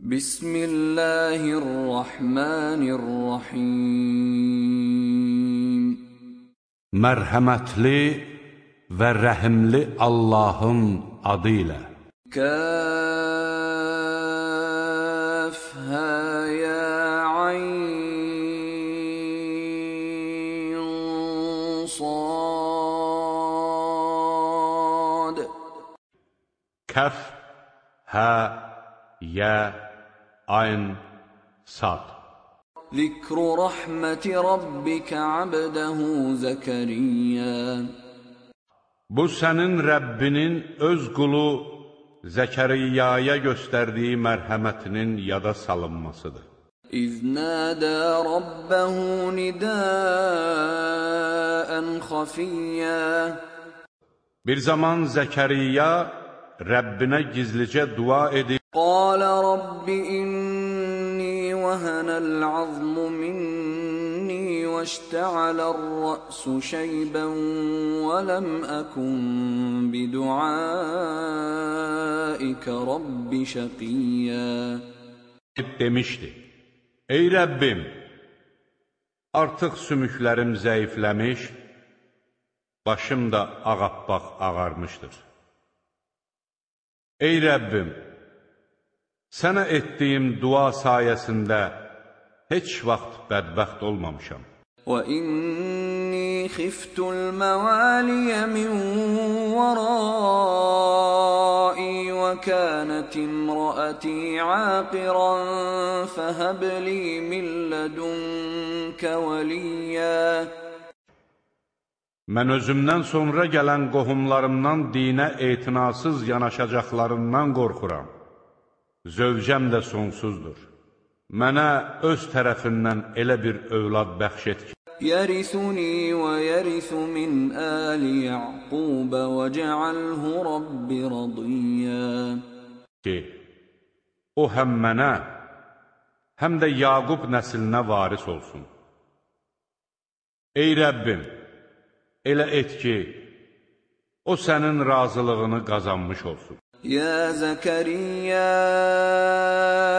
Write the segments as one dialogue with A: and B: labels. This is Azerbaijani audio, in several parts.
A: بسم الله الرحمن الرحيم.
B: مرحمتلي ورحملي اللهم عديلا
A: كافها يا عين صاد.
B: كافها يا عين صاد Ayın Sad
A: Zikru rahmeti rabbika abdehu Zekeriya
B: Bu sənin Rəbbinin öz qulu Zəkariyaya göstərdiyi mərhəmətinin yada salınmasıdır.
A: İz nədə Rabbəhu nidaən xafiyyə
B: Bir zaman Zəkariya Rəbbinə gizlicə dua edib
A: Qalə Rabbi in العظم مني واشتعل الرأس شيبا ولم أكن بدعائك رب شقيا
B: demişdi, Ey Rəbbim, artıq sümüklərim zəifləmiş, başım da ağappaq ağarmışdır. Ey Rəbbim, sənə etdiyim dua sayəsində heç vaxt bədbəxt olmamışam.
A: وإني خفت الموالي من ورائي وكانت امرأتي عاقرا فهب لي من لدنك وليا
B: Mən özümdən sonra gələn qohumlarımdan dinə etinasız yanaşacaqlarından qorxuram. Zövcəm də sonsuzdur. mənə öz tərəfindən elə bir övlad bəxş et ki,
A: Yərisuni və yərisu min əli Yaqubə və cəalhu Rabbi radiyyə.
B: Ki, o həm mənə, həm də Yaqub nəslinə varis olsun. Ey Rəbbim, elə et ki, o sənin razılığını qazanmış olsun.
A: يا زكريا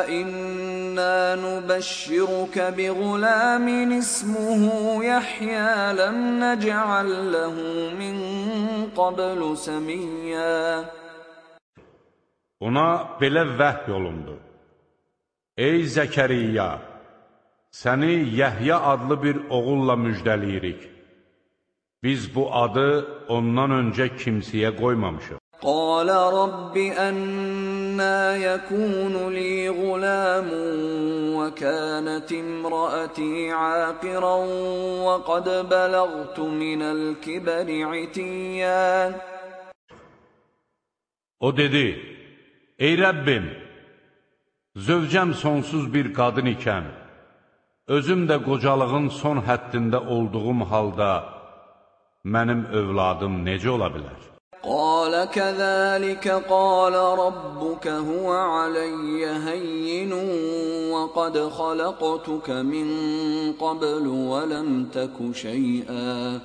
A: إنا نبشرك بغلام اسمه يحيى لم نجعل له من قبل سميا
B: Ona belə vəhy olundu. Ey Zəkəriyya, səni Yəhya adlı bir oğulla müjdəliyirik. Biz bu adı ondan öncə kimsəyə qoymamışıq.
A: قال رب أنا يكون لي غلام وكانت امرأتي عاقرا وقد بلغت من الكبر عتيا
B: O dedi, Ey Rəbbim, zövcəm sonsuz bir qadın ikən, özüm də qocalığın son həddində olduğum halda mənim övladım necə ola bilər?
A: قال كذلك قال ربك هو علي هين وقد خلقتك من قبل ولم تك شيئا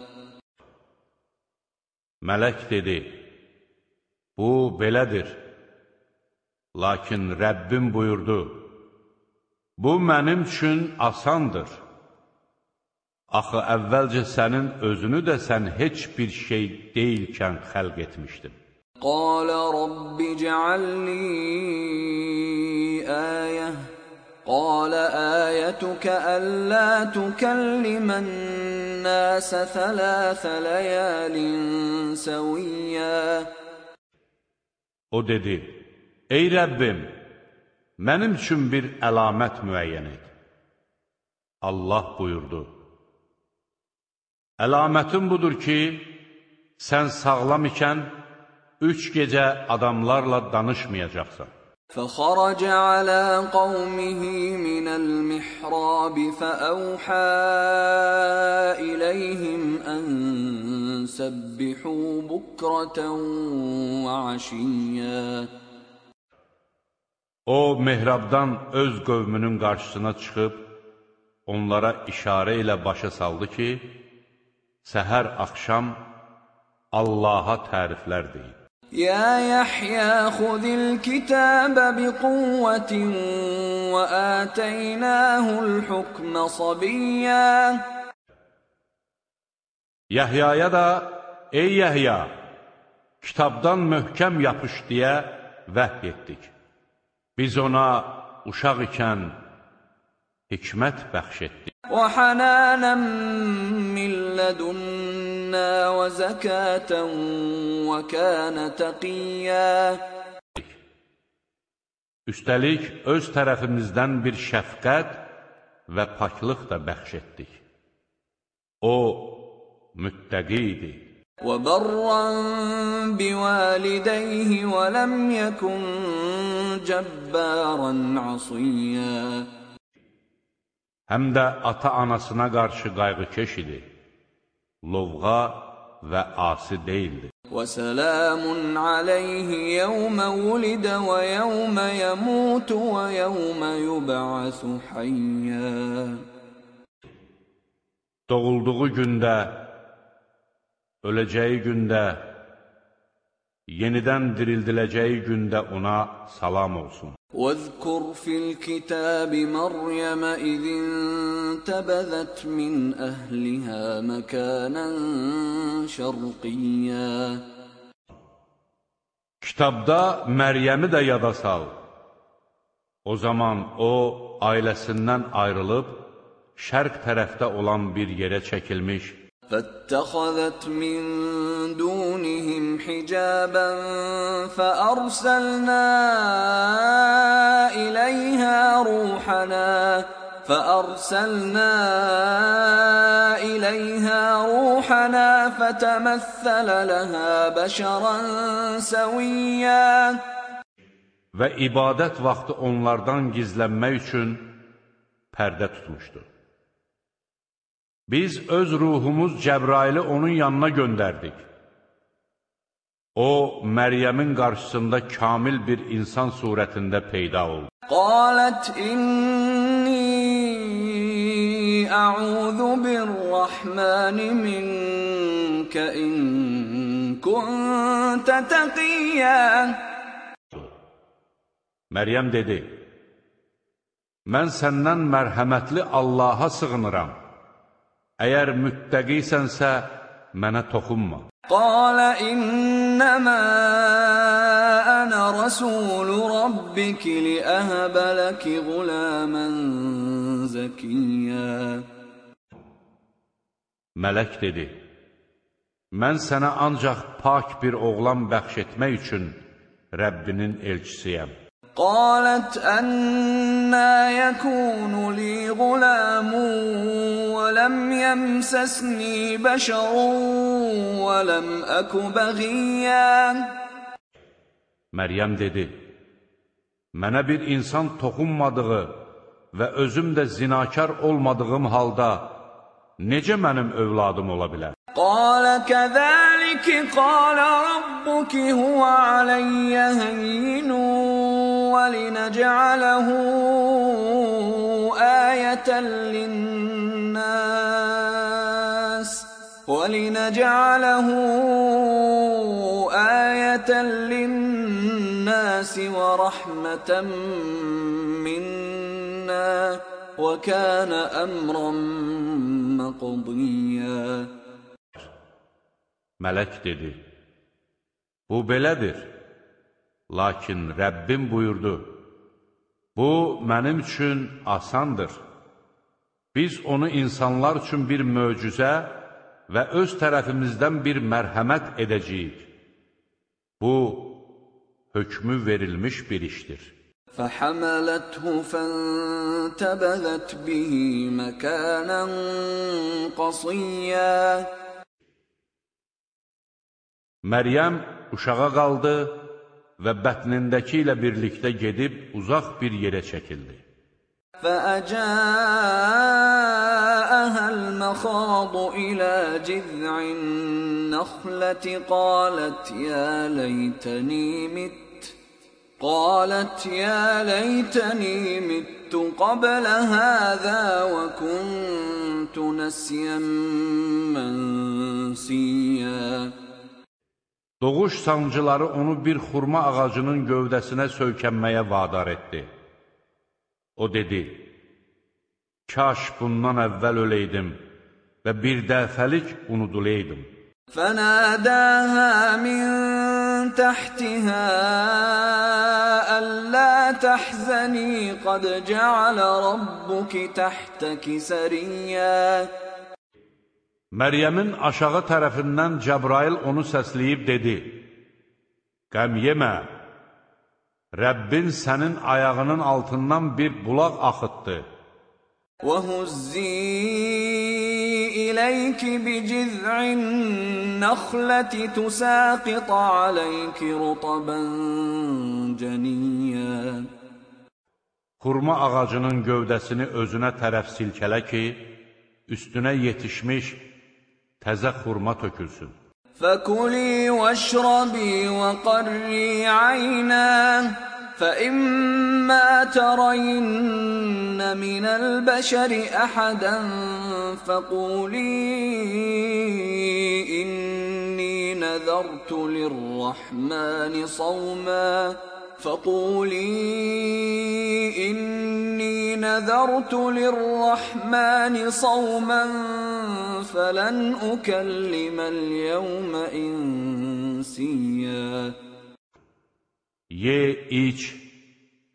B: Mələk dedi, bu belədir. Lakin Rəbbim buyurdu, bu mənim üçün asandır. Axı əvvəlcə sənin özünü də sən heç bir şey deyilkən xəlq
A: etmişdin. Qalə Rabbi cəalli əyə Qalə əyətükə əllə tükəllimən nəsə thələthə ləyəlin səviyyə
B: O dedi, ey Rəbbim, mənim üçün bir əlamət müəyyən et. Allah buyurdu, Əlamətin budur ki, sən sağlam ikən, üç gecə adamlarla danışmayacaqsan.
A: فخرج على قومه من المحراب فأوحى إليهم أن سبحوا بكرة وعشيا
B: O, mehrabdan öz qövmünün qarşısına çıxıb, onlara işarə ilə başa saldı ki, səhər axşam Allaha təriflər deyib.
A: Ya Yahya xudil kitəbə bi quvvətin və ətəynəhul hukmə sabiyyə.
B: Yahyaya da, ey Yahya, kitabdan möhkəm yapış deyə vəhy etdik. Biz ona uşaq ikən hikmət bəxş etdik.
A: وحنانا من لدنا وزكاة وكان تقيا
B: Üstəlik, öz tərəfimizdən bir şəfqət və paklıq da bəxş etdik. O, müttəqi idi.
A: وبرا بوالديه ولم يكن جبارا عصيا
B: Həm də ata-anasına qarşı qayğıkeş idi. Lovğa və asi deyildi.
A: وسلام عليه يوم ولد ويوم يموت ويوم يبعث حيا
B: Doğulduğu gündə, öləcəyi gündə, yenidən dirildiləcəyi gündə ona salam olsun.
A: واذكر في الكتاب مريم إذ انتبذت من أهلها مكانا شرقيا
B: Kitabda Məryəmi də yada sal. O zaman o, ailəsindən ayrılıb, şərq tərəfdə olan bir yerə çəkilmiş,
A: فاتخذت من دونهم حجابا فأرسلنا إليها روحنا فأرسلنا إليها روحنا فتمثل لها بشرا سويا
B: və ibadət vaxtı onlardan gizlənmək üçün pərdə tutmuşdu. Biz öz ruhumuz Cəbraili onun yanına göndərdik. O, Məryəmin qarşısında kamil bir insan surətində peyda oldu.
A: Qalət inni əuzu birrahmani minkə in kuntə təqiyyə
B: Məryəm dedi, mən səndən mərhəmətli Allaha sığınıram. Əgər müttəqisənsə, mənə toxunma.
A: Qalə innəmə ənə rəsulü rabbiki li əhəbə ləki qulamən zəkiyyə.
B: Mələk dedi, mən sənə ancaq pak bir oğlan bəxş etmək üçün Rəbbinin elçisiyəm.
A: قالت أنا يكون لي غلام ولم يمسسني بشر ولم أك بغيا
B: Məryəm dedi, Mənə bir insan toxunmadığı və özüm də zinakar olmadığım halda necə mənim övladım ola bilər?
A: قال كذلك قال ربك هو علي هين ولنجعله آية للناس ولنجعله آية للناس ورحمة منا وكان أمرا مقضيا.
B: Mələk dedi, Bu belədir, lakin Rəbbim buyurdu, Bu mənim üçün asandır. Biz onu insanlar üçün bir möcüzə və öz tərəfimizdən bir mərhəmət edəcəyik. Bu, hökmü verilmiş bir işdir.
A: فحملته فانتبذت به مكانا قصيا
B: Məryəm uşağa qaldı və bətnindəki ilə birlikdə gedib uzaq bir yerə çəkildi.
A: فأجاءها المخاض إلى جذع النخلة قالت يا ليتني مت قالت يا ليتني مت قبل هذا وكنت نسيا منسيا
B: Doğuş sancıları onu bir xurma ağacının gövdəsinə söykənməyə vadar etdi. O dedi, Kaş bundan əvvəl öləydim və bir dəfəlik unudulaydım.
A: فناداها من تحتها ألا تحزني قد جعل ربك تحتك سريا
B: Məryəmin aşağı tərəfindən Cəbrail onu səsləyib dedi, Qəm yemə, Rəbbin sənin ayağının altından bir bulaq axıtdı.
A: وَهُزِّي إِلَيْكِ بِجِذْعِ النَّخْلَةِ تُسَاقِطْ عَلَيْكِ رُطَبًا جَنِيًّا
B: Xurma ağacının gövdəsini özünə tərəf silkələ ki, üstünə yetişmiş təzə xurma tökülsün.
A: فَكُلِي وَاشْرَبِي وَقَرِّي عَيْنًا فإما ترين من البشر أحدا فقولي إني نذرت للرحمن صوما فقولي إني نذرت للرحمن صوما فلن أكلم اليوم إنسيا
B: Ye, iç,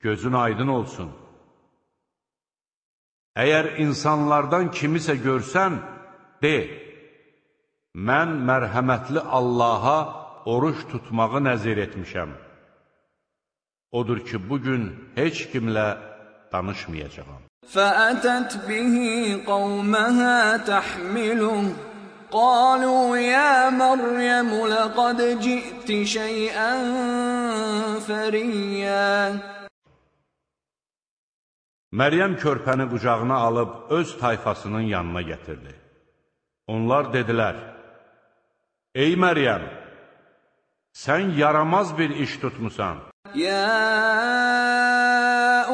B: gözün aydın olsun. Əgər insanlardan kimisə görsən, de, mən mərhəmətli Allaha oruç tutmağı nəzir etmişəm. Odur ki, bugün heç kimlə danışmayacağam.
A: فَأَتَتْ بِهِ قَوْمَهَا تَحْمِلُهُ قالوا يا مريم لقد جئت شيئا فريا
B: Məryəm körpəni qucağına alıb öz tayfasının yanına gətirdi. Onlar dedilər, Ey Məryəm, sən yaramaz bir iş tutmusan.
A: Ya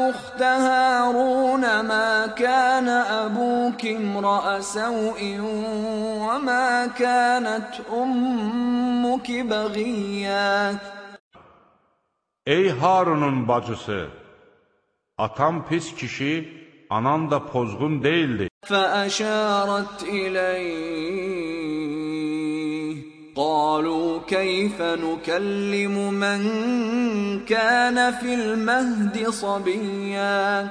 A: أخت هارون ما كان أبوك امرأ سوء وما كانت أمك بغيا
B: Ey Harunun bacısı, atam pis kişi, anan da pozğun değildi.
A: فأشارت إليه قالوا كيف نكلم من كان في المهد صبيا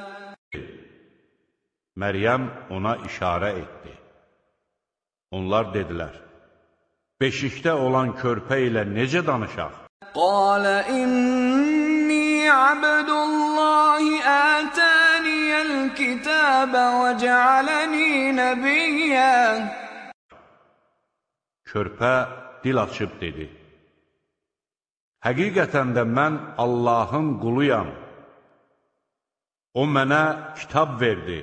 B: Məryəm ona işarə etdi. Onlar dedilər, beşikdə olan körpə ilə necə danışaq?
A: قال إني عبد الله آتاني الكتاب وجعلني نبيا
B: Körpə dil açıb dedi, Həqiqətən də mən Allahın quluyam. O mənə kitab verdi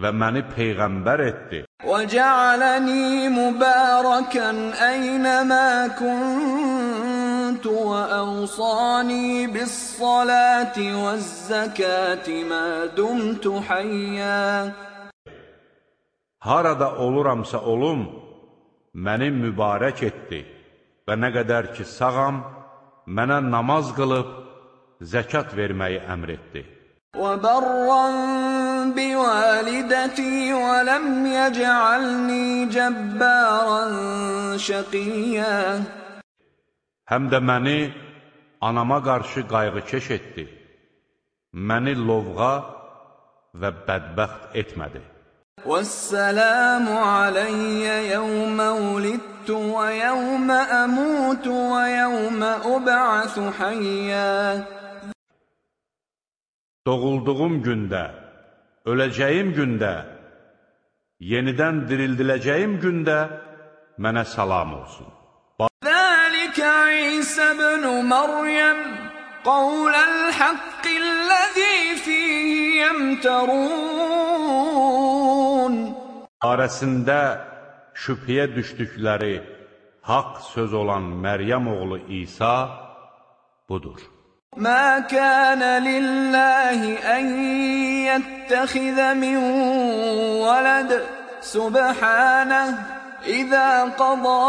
B: və məni Peyğəmbər etdi.
A: وَجَعَلَنِي مُبَارَكًا أَيْنَمَا كُنْتُ وَأَوْصَانِي بِالصَّلَاةِ وَالزَّكَاةِ مَا دُمْتُ حَيًّا
B: Harada oluramsa olum, məni mübarək etdi və nə qədər ki sağam, mənə namaz qılıb, zəkat verməyi əmr etdi.
A: وَبَرًّا بِوَالِدَتِي وَلَمْ يَجْعَلْنِي جَبَّارًا شَقِيًّا
B: Həm də məni anama qarşı qayğıkeş etdi. Məni lovğa və bədbəxt etmədi.
A: والسلام علي يوم ولدت ويوم أموت ويوم أبعث حيا.
B: Doğulduğum gündə, öləcəyim gündə, yenidən dirildiləcəyim gündə mənə salam olsun.
A: ذلك عيسى ابن مريم. قول الحق الذي فيه يمترون.
B: Arəsində şübhəyə düşdükləri haqq söz olan Məryəm oğlu İsa budur.
A: ما كان لله أن يتخذ من ولد سبحانه إذا قضى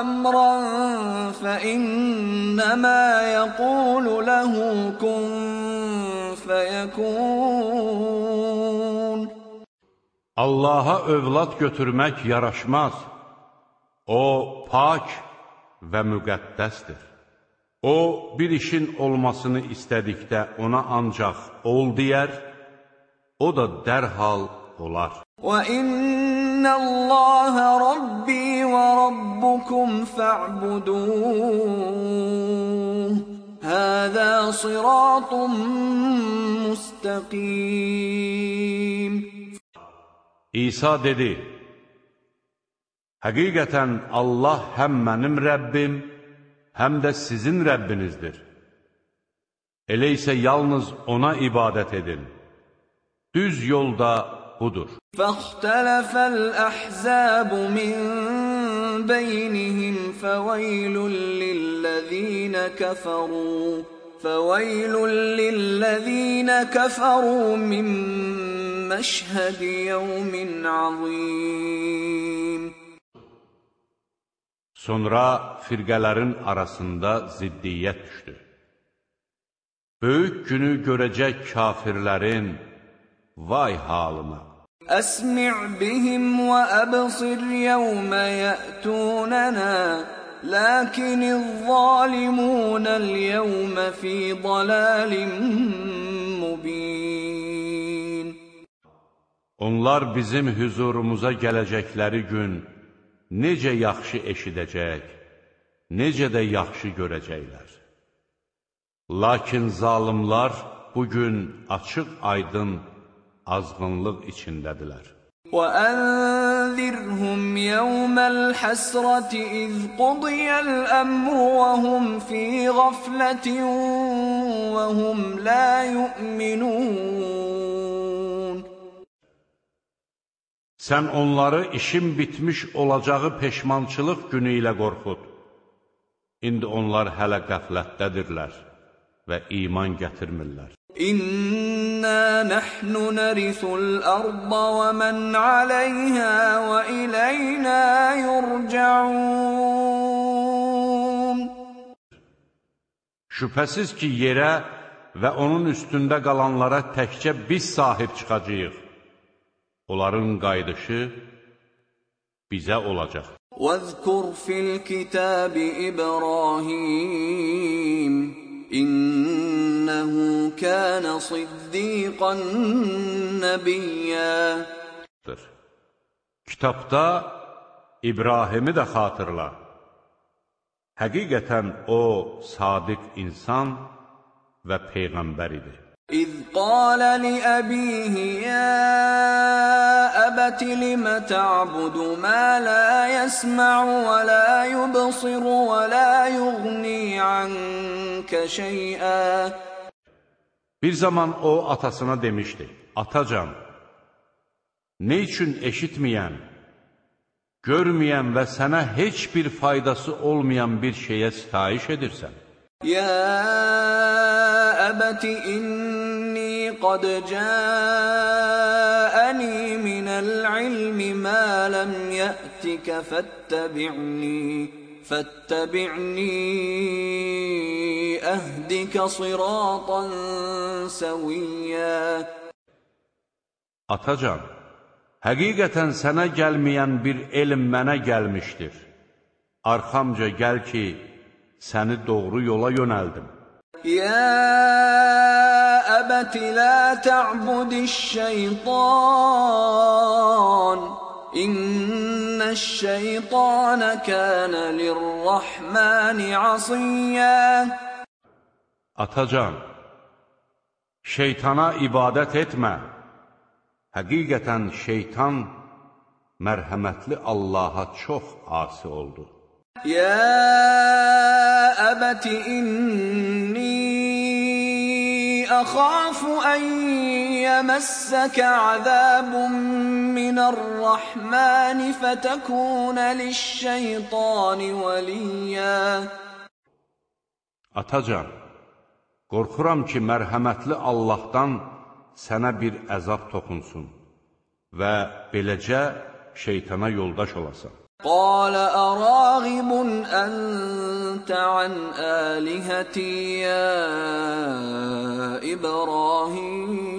A: أمرا فإنما يقول له كن فيكون
B: Allaha övlad götürmək yaraşmaz. O, pak və müqəddəsdir. O, bir işin olmasını istədikdə ona ancaq ol deyər, o da dərhal olar.
A: وَإِنَّ اللَّهَ رَبِّي وَرَبُّكُمْ فَاعْبُدُوهُ هَذَا صِرَاطٌ مُسْتَقِيمٌ
B: İsa dedi, Həqiqətən Allah həm mənim Rəbbim, həm də sizin Rəbbinizdir. Elə isə yalnız ona ibadət edin. Düz yolda budur.
A: Fəxtələfəl əhzəbu min beynihim fəveylun lilləzînə kəfəruq. فويل للذين كفروا من مشهد يوم عظيم
B: Sonra firqələrin arasında ziddiyyət düşdü. Böyük günü görəcək kafirlərin vay halına.
A: أسمع بهم وأبصر يوم يأتوننا لكن الظالمون اليوم في ضلال مبين
B: Onlar bizim hüzurumuza gələcəkləri gün necə yaxşı eşidəcək, necə də yaxşı görəcəklər. Lakin zalimlar bugün açıq aydın azğınlıq içindədirlər.
A: وأنذرهم يوم الحسرة إذ قضي الأمر وهم في غفلة وهم لا يؤمنون
B: Sən onları işin bitmiş olacağı peşmançılıq günü ilə qorxud. İndi onlar hələ qəflətdədirlər və iman gətirmirlər.
A: إنا نحن نرث الأرض ومن عليها وإلينا يرجعون
B: Şübhəsiz ki, yerə və onun üstündə qalanlara təkcə biz sahib çıxacağıq. Onların qayıdışı bizə olacaq.
A: واذكر في الكتاب إبراهيم İnnehu kana siddiqan nabiyya.
B: Kitabda İbrahimi də xatırla. Həqiqətən o sadiq insan və peyğəmbər idi.
A: إذ قال لأبيه يا أبت لم تعبد ما لا يسمع ولا يبصر ولا يغني عنك شيئا
B: Bir zaman o atasına demişdi, Atacan, ne üçün eşitməyən, görməyən və sənə heç bir faydası olmayan bir şeyə sitayiş edirsən?
A: يا أبت إني قد جاءني من العلم ما لم يأتك فاتبعني فاتبعني أهدك صراطا سويا
B: Atacan, həqiqətən sənə gəlməyən bir elm mənə gəlmişdir. Arxamca gəl ki, səni doğru yola yönəldim.
A: يا أبت لا تعبد الشيطان إن الشيطان كان للرحمن عصيا
B: Atacan, şeytana ibadət etmə. Həqiqətən şeytan mərhəmətli Allaha çox asi oldu.
A: يا أبت إني أخاف أن يمسك عذاب من الرحمن فتكون للشيطان وليا
B: Atacan, qorxuram ki, mərhəmətli Allahdan sənə bir əzab toxunsun və beləcə şeytana yoldaş olasan.
A: قال أراغب أنت عن آلهتي يا إبراهيم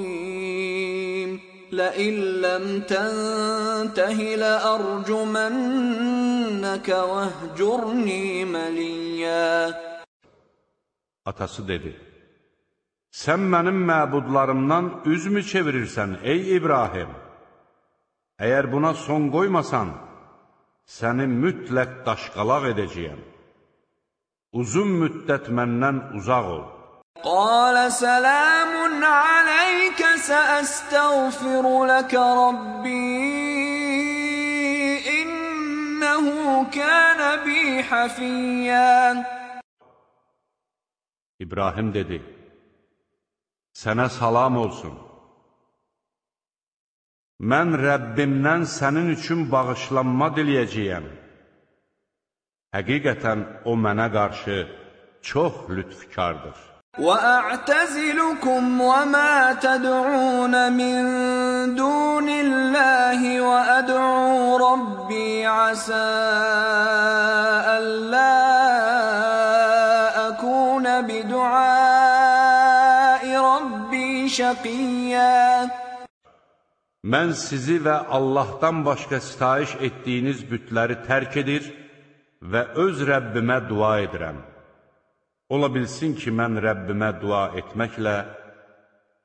A: لئن لم تنته لأرجمنك واهجرني مليا
B: Atası dedi, Sən mənim məbudlarımdan üzmü çevirirsən, ey İbrahim? Əgər buna son qoymasan, səni mütləq daşqalaq edəcəyəm. Uzun müddət məndən uzaq ol.
A: Qalə sələmun aləykə səəstəğfiru ləkə Rabbi innəhu kənə bi həfiyyən.
B: İbrahim dedi, sənə salam olsun. Mən Rəbbimdən sənin üçün bağışlanma diləyəcəyəm. Həqiqətən o mənə qarşı çox lütfkardır.
A: وأعتزلكم وما تدعون من دون الله وأدعو ربي عسى ألا أكون بدعاء ربي شقيا
B: Mən sizi və Allahdan başqa sitayiş etdiyiniz bütləri tərk edir və öz Rəbbimə dua edirəm. Ola bilsin ki, mən Rəbbimə dua etməklə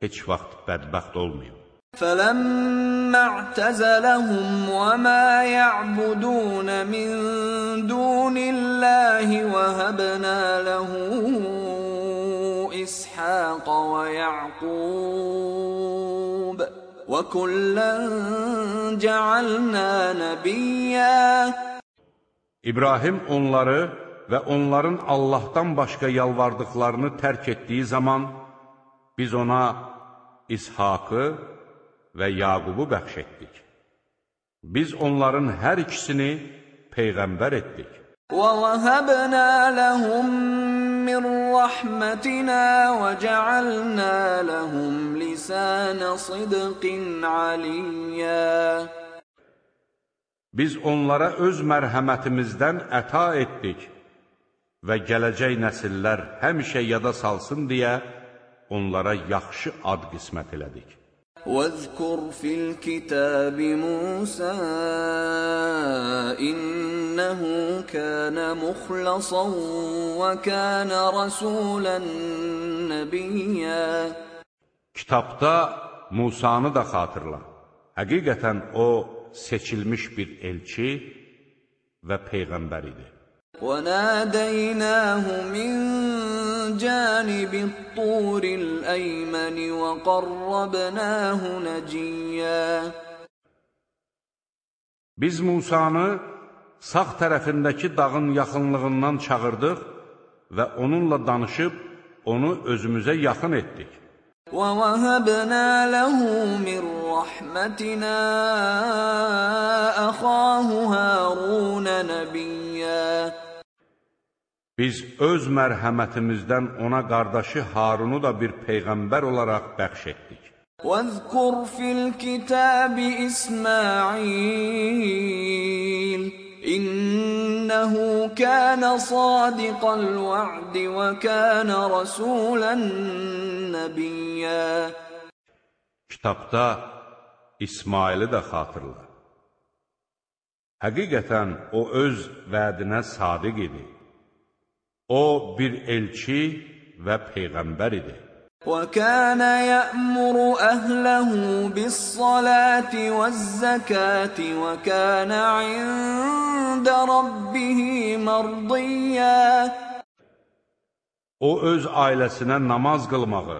B: heç vaxt bədbəxt olmayım.
A: فَلَمَّا اعْتَزَلَهُمْ وَمَا يَعْبُدُونَ مِن دُونِ اللَّهِ وَهَبْنَا لَهُ إِسْحَاقَ وَيَعْقُوبَ وَكُلًّا جَعَلْنَا نَبِيًّا
B: İbrahim onları və onların Allahdan başqa yalvardıqlarını tərk etdiyi zaman biz ona İshakı və Yaqubu bəxş etdik. Biz onların hər ikisini Peyğəmbər etdik.
A: وَوَهَبْنَا لَهُم مِّن رَّحْمَتِنَا وَجَعَلْنَا لَهُمْ لِسَانَ صِدْقٍ عَلِيًّا
B: Biz onlara öz mərhəmətimizdən əta etdik və gələcək nəsillər həmişə yada salsın deyə onlara yaxşı ad qismət elədik.
A: واذكر في الكتاب موسى إنه كان مخلصا وكان رسولا نبيا
B: Kitabda Musanı da xatırla. Həqiqətən o seçilmiş bir elçi və peyğəmbər idi.
A: وناديناه من جانب الطور الأيمن وقربناه نجيا
B: Biz Musanı sağ tərəfindəki dağın yaxınlığından çağırdıq və onunla danışıb onu özümüzə yaxın etdik.
A: ووهبنا له من رحمتنا أخاه هارون نبيا
B: Biz öz mərhəmətimizdən ona qardaşı Harunu da bir peyğəmbər olaraq bəxş etdik.
A: واذكر في الكتاب إسماعيل İnnehu kana sadiqal va'di ve kana rasulan nabiyya.
B: Kitabda İsmaili də xatırla. Həqiqətən o öz vədinə sadiq idi. O bir elçi və peyğəmbər idi.
A: وكان يأمر أهله بالصلاة والزكاة وكان عند ربه مرضيا
B: O öz ailəsinə namaz qılmağı,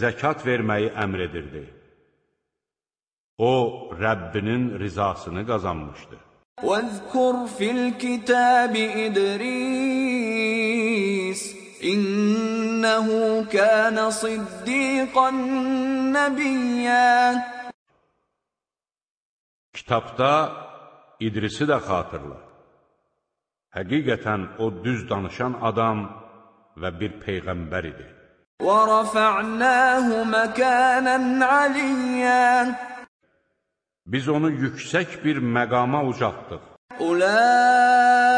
B: zəkat verməyi əmr edirdi. O, Rəbbinin rizasını qazanmışdı.
A: واذكر في الكتاب إدريس إنه كان صديقا نبيا
B: Kitabda İdrisi də xatırla. Həqiqətən o düz danışan adam və bir peyğəmbər idi.
A: ورفعناه مكانا عليا
B: Biz onu yüksək bir məqama ucaltdıq.
A: أولئك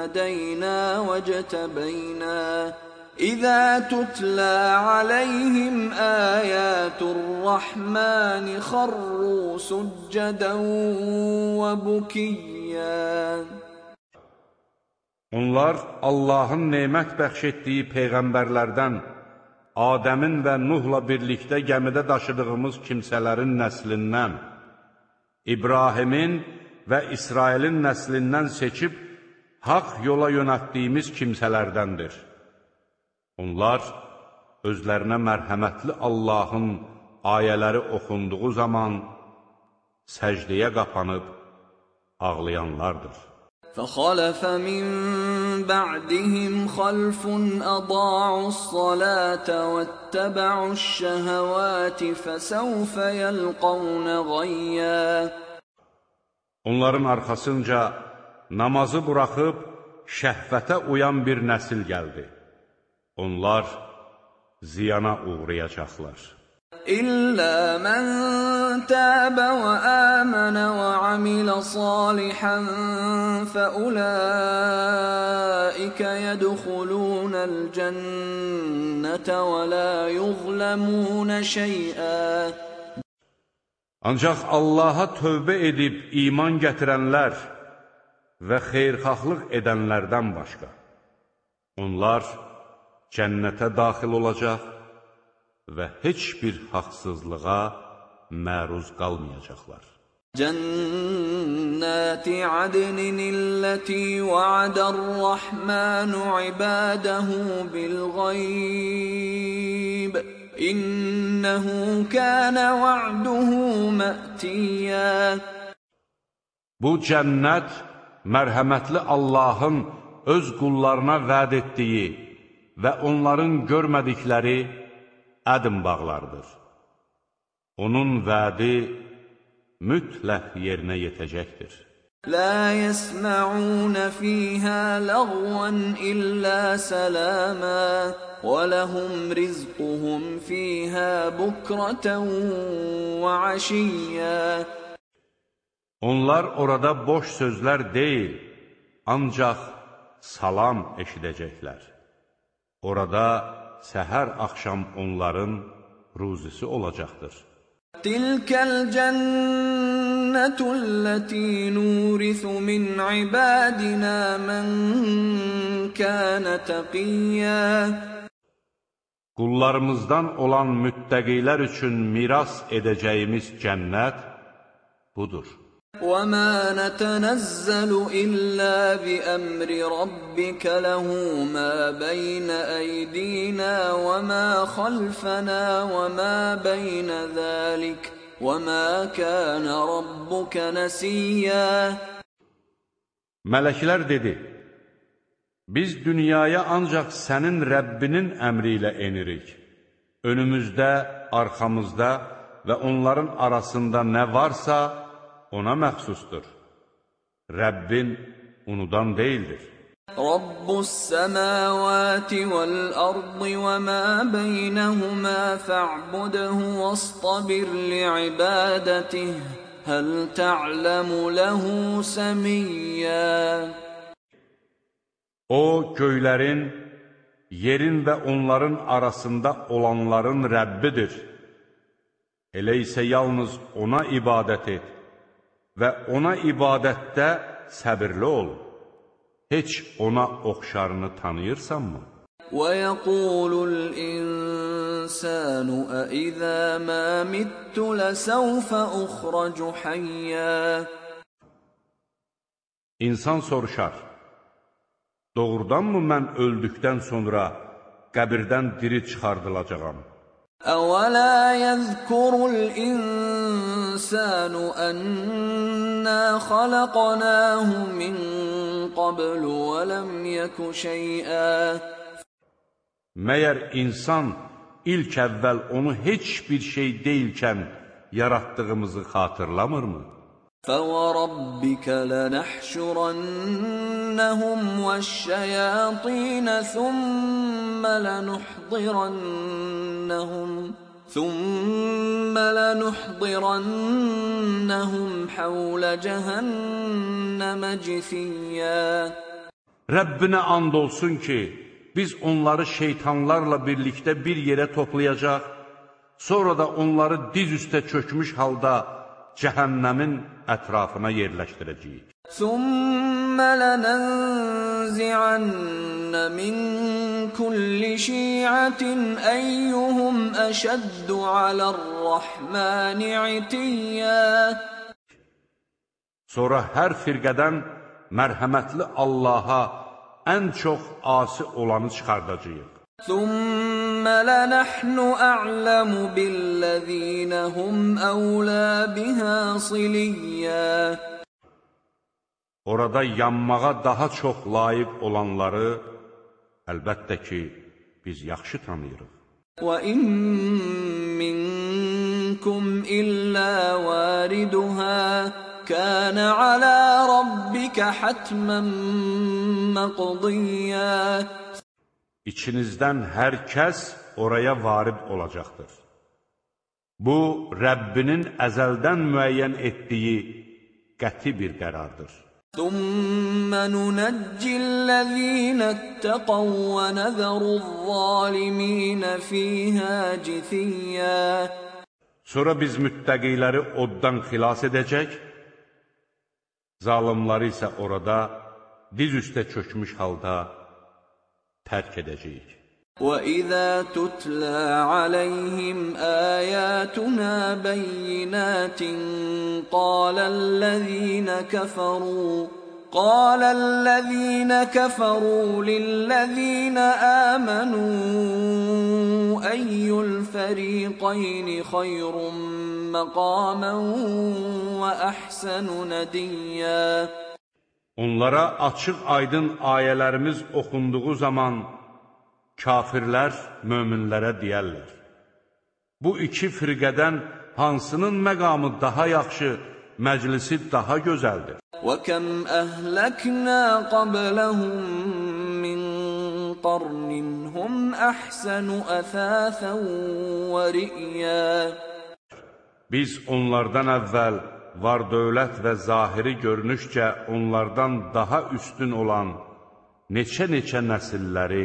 A: هدينا واجتبينا إذا تتلى عليهم آيات الرحمن خروا سجدا وبكيا
B: Onlar Allahın nemət bəxş etdiyi peyğəmbərlərdən Adəmin və Nuhla birlikdə gəmidə daşıdığımız kimsələrin nəslindən, İbrahimin və İsrailin nəslindən seçib haqq yola yönətdiyimiz kimsələrdəndir. Onlar özlərinə mərhəmətli Allahın ayələri oxunduğu zaman səcdəyə qapanıb ağlayanlardır.
A: فخلف من بعدهم خلف أضاعوا الصلاة واتبعوا الشهوات فسوف يلقون غيا
B: Onların arxasınca namazı buraxıb şəhvətə uyan bir nəsil gəldi. Onlar ziyana uğrayacaqlar.
A: İllə mən təbə və əmənə və amilə salihən fəuləikə yədxulunəl cənnətə və la yuzləmunə şeyə
B: Ancaq Allaha tövbə edib iman gətirənlər, və xeyrxahlıq edənlərdən başqa. Onlar cənnətə daxil olacaq və heç bir haqsızlığa məruz qalmayacaqlar.
A: Cənnəti adnin illəti va'adər-Rəhmənu ibadəhu bil-ğayb. İnnəhu kənə va'duhu mə'tiyyə.
B: Bu cənnət mərhəmətli Allahın öz qullarına vəd etdiyi və onların görmədikləri ədm bağlardır. Onun vədi mütləq yerinə yetəcəkdir.
A: لا يسمعون فيها لغوا إلا سلاما ولهم رزقهم فيها بكرة وعشيا
B: Onlar orada boş sözlər deyil, ancaq salam eşidəcəklər. Orada səhər axşam onların ruzisi olacaqdır.
A: Tilkəl cənnətulləti nurisu min ibadina mən kənə təqiyyə
B: Qullarımızdan olan müttəqilər üçün miras edəcəyimiz cənnət budur.
A: وما نتنزل إلا بأمر ربك له ما بين أيدينا وما خلفنا وما بين ذلك وما كان ربك نسيا
B: Mələklər dedi, biz dünyaya ancaq sənin Rəbbinin əmri ilə enirik. Önümüzdə, arxamızda və onların arasında nə varsa, ona məxsusdur. Rəbbin unudan deyildir.
A: Rabbus semawati vel ardı ve ma beynehuma fa'budhu wastabir li'ibadatihi hal ta'lemu lehu semiyya
B: O göylərin, yerin və onların arasında olanların Rəbbidir. Elə isə yalnız ona ibadət et və ona ibadətdə səbirli ol. Heç ona oxşarını tanıyırsanmı?
A: وَيَقُولُ الْإِنسَانُ أَإِذَا مَا مِتُّ لَسَوْفَ أُخْرَجُ حَيًّا
B: İnsan soruşar, doğrudanmı mən öldükdən sonra qəbirdən diri çıxardılacağam?
A: أولا يذكر الإنسان أنا خلقناه من قبل ولم يك شيئا
B: Məyər insan ilk əvvəl onu heç bir şey deyilkən yaratdığımızı xatırlamırmı?
A: فوربك لنحشرنهم والشياطين ثم لنحضرنهم ثم لنحضرنهم حول جهنم جثيا
B: Rəbbinə and olsun ki, biz onları şeytanlarla birlikdə bir yerə toplayacaq, sonra da onları diz üstə çökmüş halda cəhənnəmin ətrafına yerləşdirəcəyik.
A: ثم لننزعن من كل شيعة أيهم أشد على الرحمن عتيا
B: Sonra hər firqədən mərhəmətli Allaha ən çox asi olanı çıxardacağıq.
A: ثم لنحن أعلم بالذين هم أولى بها صليا
B: Orada yanmağa daha çox layiq olanları əlbəttə ki, biz yaxşı tanıyırıq.
A: وإن منكم إلا واردها كان على ربك حتما مقضيا
B: İçinizdən hər kəs oraya varid olacaqdır. Bu, Rəbbinin əzəldən müəyyən etdiyi qəti bir qərardır.
A: ثم ننجي الذين اتقوا ونذر الظالمين فيها جثيا
B: Sonra biz müttəqiləri oddan xilas edəcək, zalimları isə orada diz üstə çökmüş halda tərk edəcəyik.
A: وإذا تتلى عليهم آياتنا بينات قال الذين كفروا قال الذين كفروا للذين آمنوا أي الفريقين خير مقاما وأحسن نديا.
B: Onlara açıq aydın ayələrimiz oxunduğu zaman kafirlər möminlərə deyərlər. Bu iki firqədən hansının məqamı daha yaxşı, məclisi daha gözəldir?
A: وكم أهلكنا قبلهم من قرن هم أحسن أثاثا ورئيا
B: Biz onlardan əvvəl var dövlət və zahiri görünüşcə onlardan daha üstün olan neçə-neçə nəsilləri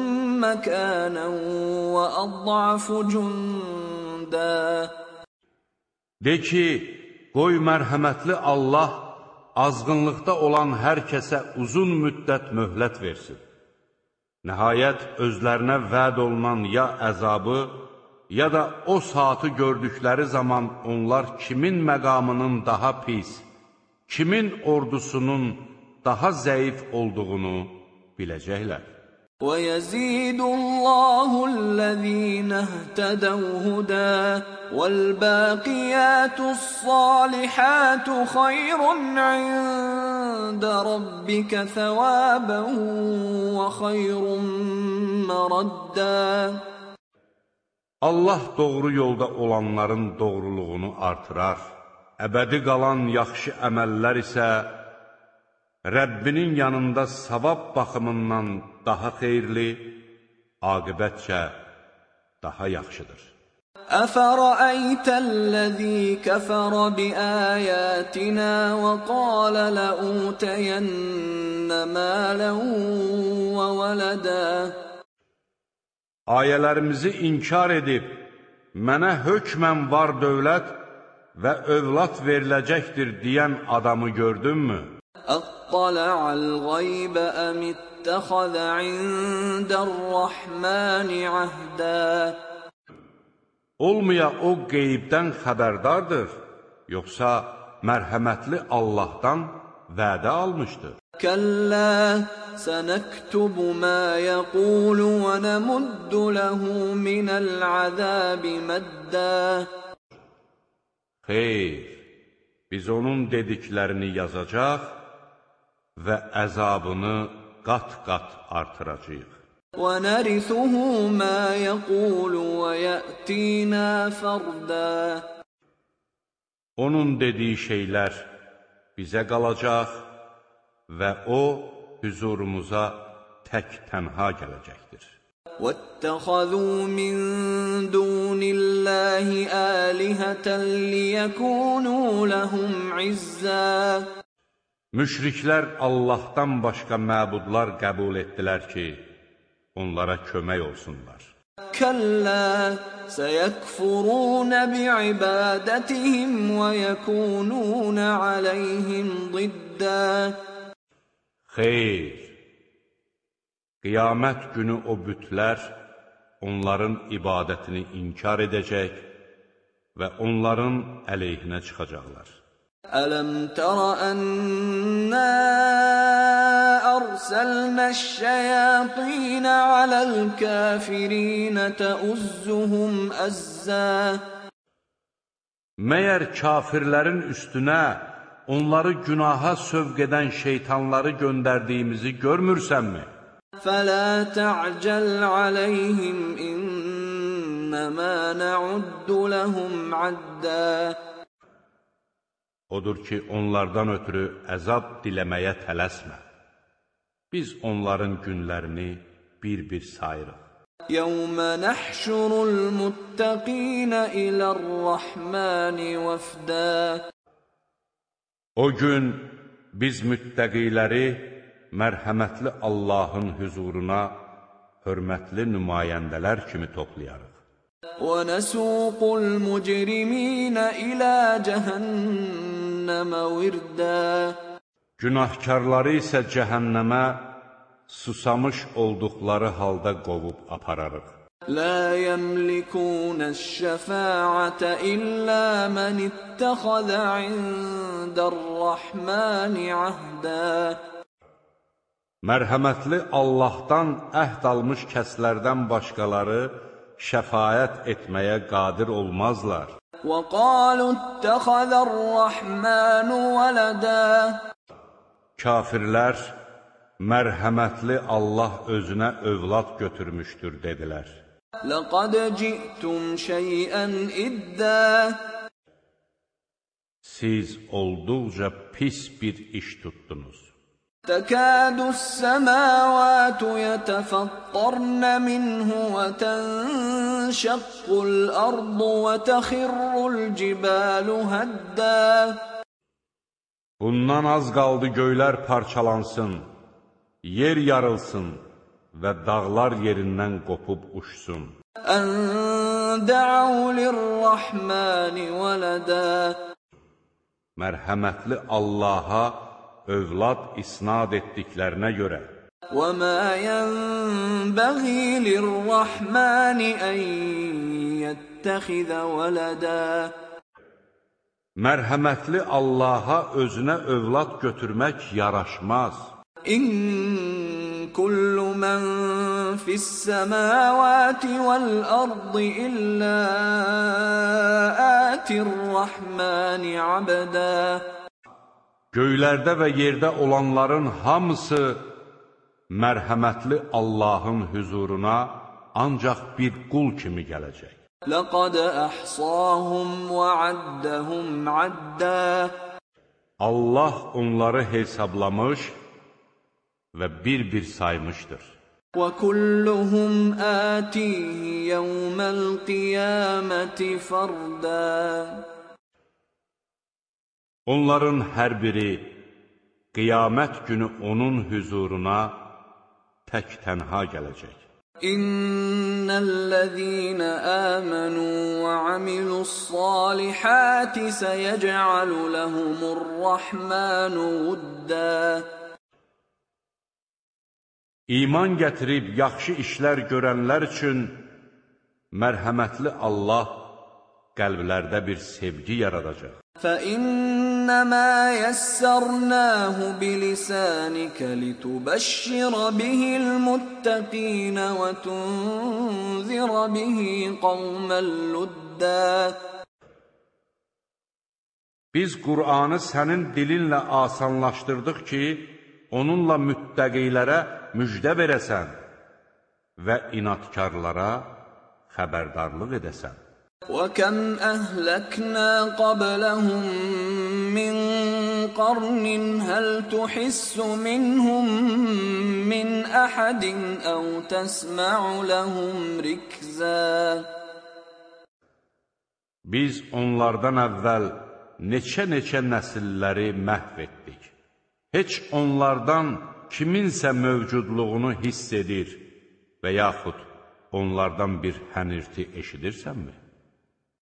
A: مكانا وأضعف جندا
B: De ki, qoy mərhəmətli Allah azğınlıqda olan hər kəsə uzun müddət möhlət versin. Nəhayət, özlərinə vəd olunan ya əzabı, ya da o saatı gördükləri zaman onlar kimin məqamının daha pis, kimin ordusunun daha zəif olduğunu biləcəklər.
A: ويزيد الله الذين اهتدوا هدى والباقيات الصالحات خير عند ربك ثوابا وخير مردا
B: Allah doğru yolda olanların doğruluğunu artırar. Əbədi qalan yaxşı əməllər isə Rəbbinin yanında savab baxımından daha xeyirli, aqibətcə daha yaxşıdır.
A: أفرأيت الذي كفر بآياتنا وقال لأوتين مالا وولدا
B: Ayələrimizi inkar edib, mənə hökmən var dövlət və övlad veriləcəkdir deyən adamı gördünmü?
A: أطلع الغيب أم اتخذ عند الرحمن عهدا
B: Olmaya o qeybdən xəbərdardır, yoxsa mərhəmətli Allahdan vədə almışdır?
A: كلا سنكتب ما يقول ونمد له من العذاب مدا
B: Xeyr, biz onun dediklərini yazacaq və əzabını qat-qat artıracaq.
A: وَنَرِثُهُ مَا يَقُولُ وَيَأْتِينَا فَرْدًا
B: Onun dediyi şeylər bizə qalacaq və o huzurumuza tək tənha gələcəkdir.
A: وَاتَّخَذُوا مِن دُونِ اللَّهِ آلِهَةً لِيَكُونُوا لَهُمْ عِزًّا
B: Müşriklər Allahdan başqa məbudlar qəbul etdilər ki, onlara kömək olsunlar.
A: Kəllə, səyəkfurunə bi'ibadətihim və yəkununə aləyhim ziddə.
B: Xeyr, qiyamət günü o bütlər onların ibadətini inkar edəcək və onların əleyhinə çıxacaqlar.
A: ألم تر أنا أرسلنا الشياطين على الكافرين تؤزهم أزا
B: Məyər kafirlərin onları günaha sövq edən şeytanları göndərdiyimizi görmürsənmi?
A: فَلَا تَعْجَلْ عَلَيْهِمْ إِنَّمَا نَعُدُّ لَهُمْ عَدَّا
B: Odur ki, onlardan ötürü əzab diləməyə tələsmə. Biz onların günlərini bir-bir sayırıq.
A: يوم نحشر المتقين إلى الرحمن وفدا
B: O gün biz müttəqiləri mərhəmətli Allahın hüzuruna hörmətli nümayəndələr kimi toplayarıq.
A: ونسوق المجرمين إلى جهنم وردا
B: Günahkarları isə cəhənnəmə susamış olduqları halda qovub apararıq.
A: لا يملكون الشفاعة إلا من اتخذ عند الرحمن عهدا
B: Mərhəmətli Allahdan əhd almış kəslərdən başqaları şəfayət etməyə qadir olmazlar.
A: وقالوا اتخذ الرحمن ولدا
B: Kafirlər, mərhəmətli Allah özünə övlad götürmüşdür, dedilər.
A: لقد جئتم شيئا إدا
B: Siz olduqca pis bir iş tutdunuz.
A: تكاد السماوات يتفطرن منه وتنشق الأرض وتخر الجبال هدا
B: Bundan az qaldı göylər parçalansın, yer yarılsın və dağlar yerindən qopub uçsun.
A: أن دعوا للرحمن ولدا
B: Mərhəmətli Allaha övlad isnad etdiklərinə görə
A: وما ينبغي للرحمن أن يتخذ ولدا
B: Mərhəmətli Allaha özünə övlad götürmək yaraşmaz.
A: إن كل من في السماوات والأرض إلا آتي الرحمن عبدا
B: Göylərdə və yerdə olanların hamısı mərhəmətli Allahın huzuruna ancaq bir qul kimi gələcək.
A: Laqad ahsahum wa addahum adda
B: Allah onları hesablamış və bir-bir saymışdır.
A: Və kulluhum atihi yawmal qiyamati farda
B: Onların hər biri qiyamət günü onun hüzuruna tək tənha gələcək.
A: إن الذين آمنوا وعملوا الصالحات سيجعل لهم الرحمن ودا
B: İman gətirib yaxşı işlər görənlər üçün mərhəmətli Allah qəlblərdə bir sevgi yaradacaq.
A: فإنما يسرناه بلسانك لتبشر به المتقين وتنذر به قوما لدا
B: Biz Qur'anı sənin dilinlə asanlaşdırdıq ki, onunla müttəqilərə müjdə verəsən və inatkarlara xəbərdarlıq edəsən.
A: وكم أهلكنا قبلهم من قرن هل تحس منهم من أحد أو تسمع لهم ركزا
B: Biz onlardan əvvəl neçə-neçə nəsilləri məhv etdik. Heç onlardan kiminsə mövcudluğunu hiss edir və yaxud onlardan bir hənirti eşidirsənmi?